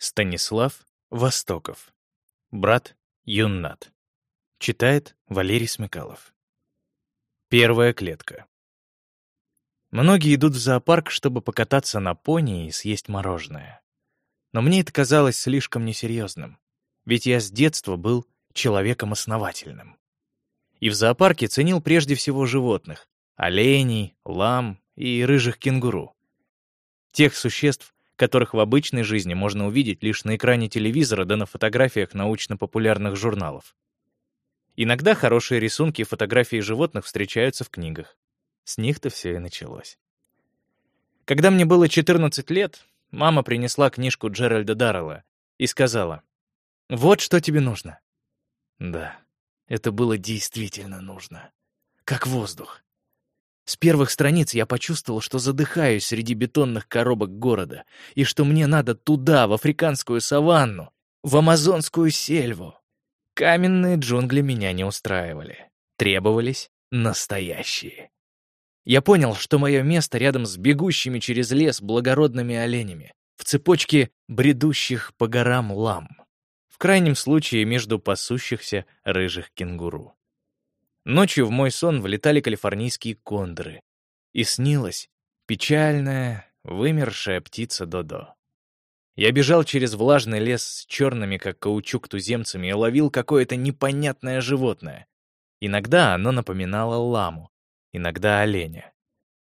Станислав Востоков. Брат Юннат. Читает Валерий Смыкалов. Первая клетка. Многие идут в зоопарк, чтобы покататься на пони и съесть мороженое. Но мне это казалось слишком несерьезным, ведь я с детства был человеком основательным. И в зоопарке ценил прежде всего животных — оленей, лам и рыжих кенгуру. Тех существ, которых в обычной жизни можно увидеть лишь на экране телевизора да на фотографиях научно-популярных журналов. Иногда хорошие рисунки и фотографии животных встречаются в книгах. С них-то все и началось. Когда мне было 14 лет, мама принесла книжку Джеральда Даррелла и сказала, «Вот что тебе нужно». Да, это было действительно нужно. Как воздух. С первых страниц я почувствовал, что задыхаюсь среди бетонных коробок города, и что мне надо туда, в африканскую саванну, в амазонскую сельву. Каменные джунгли меня не устраивали. Требовались настоящие. Я понял, что мое место рядом с бегущими через лес благородными оленями, в цепочке бредущих по горам лам. В крайнем случае между пасущихся рыжих кенгуру. Ночью в мой сон влетали калифорнийские кондоры. И снилась печальная, вымершая птица Додо. Я бежал через влажный лес с черными, как каучук, туземцами и ловил какое-то непонятное животное. Иногда оно напоминало ламу, иногда оленя.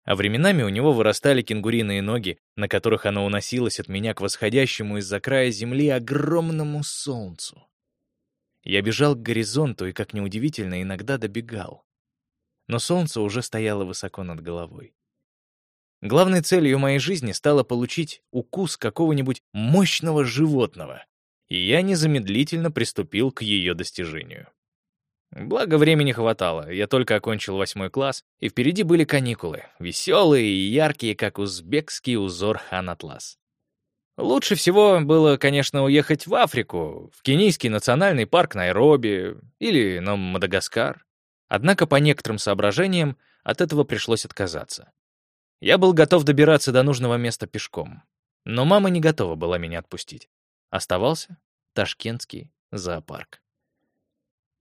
А временами у него вырастали кенгуриные ноги, на которых оно уносилось от меня к восходящему из-за края земли огромному солнцу. Я бежал к горизонту и, как неудивительно, иногда добегал. Но солнце уже стояло высоко над головой. Главной целью моей жизни стало получить укус какого-нибудь мощного животного, и я незамедлительно приступил к ее достижению. Благо, времени хватало, я только окончил восьмой класс, и впереди были каникулы, веселые и яркие, как узбекский узор хан-атлас. Лучше всего было, конечно, уехать в Африку, в Кенийский национальный парк Найроби или на Мадагаскар. Однако по некоторым соображениям от этого пришлось отказаться. Я был готов добираться до нужного места пешком, но мама не готова была меня отпустить. Оставался Ташкентский зоопарк.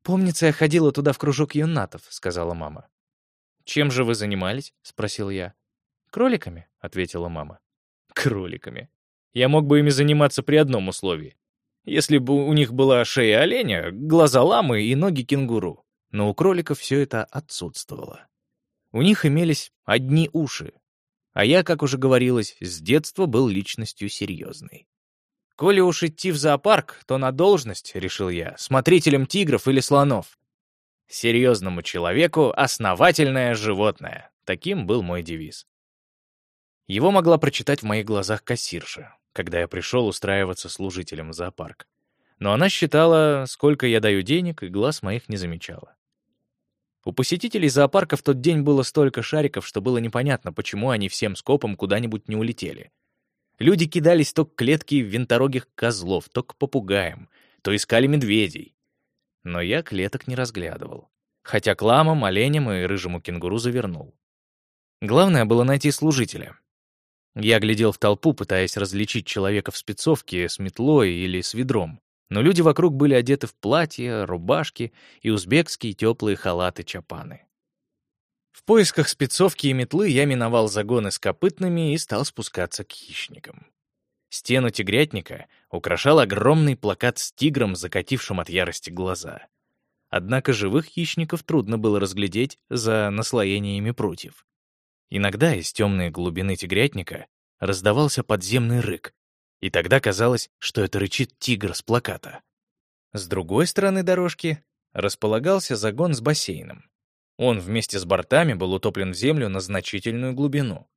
«Помнится, я ходила туда в кружок юнатов», — сказала мама. «Чем же вы занимались?» — спросил я. «Кроликами», — ответила мама. «Кроликами. Я мог бы ими заниматься при одном условии. Если бы у них была шея оленя, глаза ламы и ноги кенгуру. Но у кроликов все это отсутствовало. У них имелись одни уши. А я, как уже говорилось, с детства был личностью серьезной. Коли уж идти в зоопарк, то на должность, решил я, смотрителем тигров или слонов. Серьезному человеку основательное животное. Таким был мой девиз. Его могла прочитать в моих глазах кассирша когда я пришел устраиваться служителем в зоопарк. Но она считала, сколько я даю денег, и глаз моих не замечала. У посетителей зоопарка в тот день было столько шариков, что было непонятно, почему они всем скопом куда-нибудь не улетели. Люди кидались то к клетке винторогих козлов, то к попугаям, то искали медведей. Но я клеток не разглядывал, хотя к ламам, оленям и рыжему кенгуру завернул. Главное было найти служителя, я глядел в толпу, пытаясь различить человека в спецовке с метлой или с ведром. Но люди вокруг были одеты в платья, рубашки и узбекские теплые халаты-чапаны. В поисках спецовки и метлы я миновал загоны с копытными и стал спускаться к хищникам. Стену тигрятника украшал огромный плакат с тигром, закатившим от ярости глаза. Однако живых хищников трудно было разглядеть за наслоениями прутьев. Иногда из темной глубины тигрятника раздавался подземный рык, и тогда казалось, что это рычит тигр с плаката. С другой стороны дорожки располагался загон с бассейном. Он вместе с бортами был утоплен в землю на значительную глубину.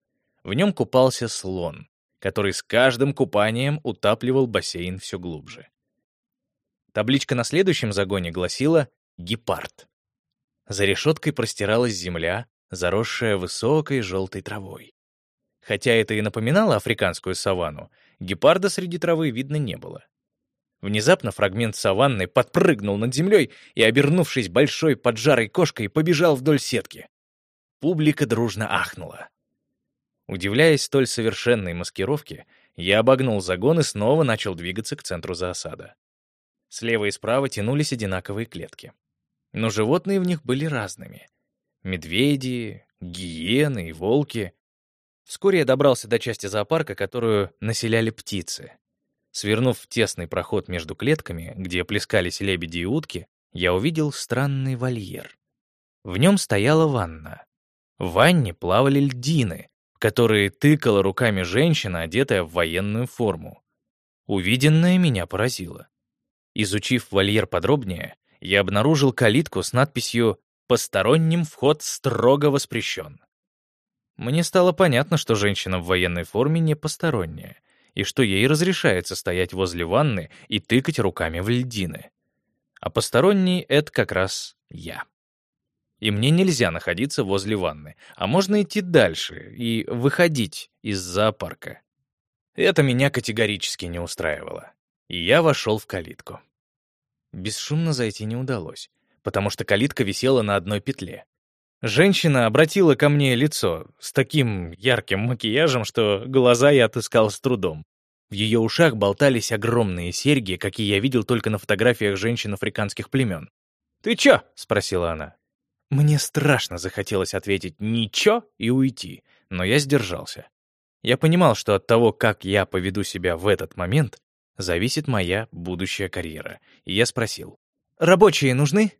В нем купался слон, который с каждым купанием утапливал бассейн все глубже. Табличка на следующем загоне гласила «Гепард». За решеткой простиралась земля, заросшая высокой желтой травой. Хотя это и напоминало африканскую саванну, гепарда среди травы видно не было. Внезапно фрагмент саванны подпрыгнул над землей и, обернувшись большой поджарой кошкой, побежал вдоль сетки. Публика дружно ахнула. Удивляясь столь совершенной маскировке, Я обогнул загон и снова начал двигаться к центру заосада. Слева и справа тянулись одинаковые клетки. Но животные в них были разными. Медведи, гиены и волки. Вскоре я добрался до части зоопарка, которую населяли птицы. Свернув в тесный проход между клетками, где плескались лебеди и утки, я увидел странный вольер. В нем стояла ванна. В ванне плавали льдины, в которые тыкала руками женщина, одетая в военную форму. Увиденное меня поразило. Изучив вольер подробнее, я обнаружил калитку с надписью «Посторонним вход строго воспрещен». Мне стало понятно, что женщина в военной форме не посторонняя и что ей разрешается стоять возле ванны и тыкать руками в льдины. А посторонний — это как раз я. И мне нельзя находиться возле ванны, а можно идти дальше и выходить из зоопарка. Это меня категорически не устраивало. И я вошел в калитку. Бесшумно зайти не удалось, потому что калитка висела на одной петле. Женщина обратила ко мне лицо с таким ярким макияжем, что глаза я отыскал с трудом. В ее ушах болтались огромные серьги, какие я видел только на фотографиях женщин африканских племен. «Ты чё?» — спросила она. Мне страшно захотелось ответить «ничего» и уйти, но я сдержался. Я понимал, что от того, как я поведу себя в этот момент, зависит моя будущая карьера, и я спросил. «Рабочие нужны?»